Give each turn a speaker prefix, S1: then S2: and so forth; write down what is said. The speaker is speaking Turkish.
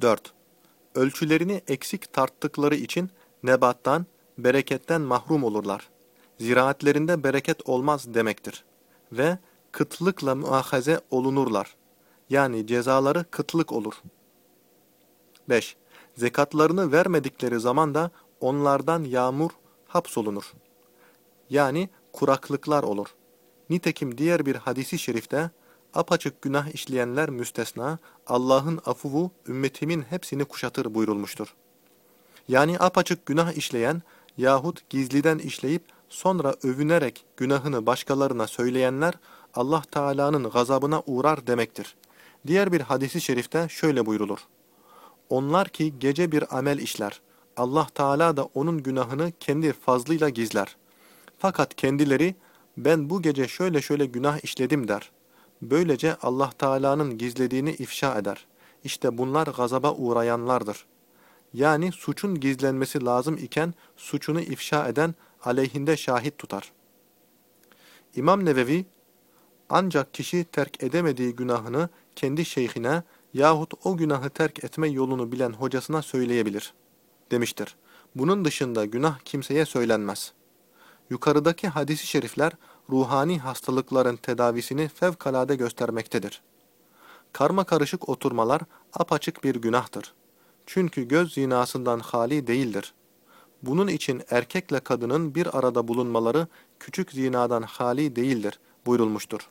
S1: 4. Ölçülerini eksik tarttıkları için nebattan, bereketten mahrum olurlar. Ziraatlerinde bereket olmaz demektir. Ve kıtlıkla muahaze olunurlar. Yani cezaları kıtlık olur. 5. Zekatlarını vermedikleri zaman da onlardan yağmur hapsolunur. Yani kuraklıklar olur. Nitekim diğer bir hadisi şerifte apaçık günah işleyenler müstesna Allah'ın afuvu ümmetimin hepsini kuşatır buyurulmuştur. Yani apaçık günah işleyen yahut gizliden işleyip sonra övünerek günahını başkalarına söyleyenler Allah Teala'nın gazabına uğrar demektir. Diğer bir hadisi şerifte şöyle buyrulur. Onlar ki gece bir amel işler. Allah Teala da onun günahını kendi fazlıyla gizler. Fakat kendileri ben bu gece şöyle şöyle günah işledim der. Böylece Allah Teala'nın gizlediğini ifşa eder. İşte bunlar gazaba uğrayanlardır. Yani suçun gizlenmesi lazım iken suçunu ifşa eden aleyhinde şahit tutar. İmam Nevevi, ancak kişi terk edemediği günahını kendi şeyhine yahut o günahı terk etme yolunu bilen hocasına söyleyebilir, demiştir. Bunun dışında günah kimseye söylenmez. Yukarıdaki hadisi şerifler ruhani hastalıkların tedavisini fevkalade göstermektedir. Karma karışık oturmalar apaçık bir günahtır. Çünkü göz zinasından hali değildir. Bunun için erkekle kadının bir arada bulunmaları küçük zinadan hali değildir buyurulmuştur.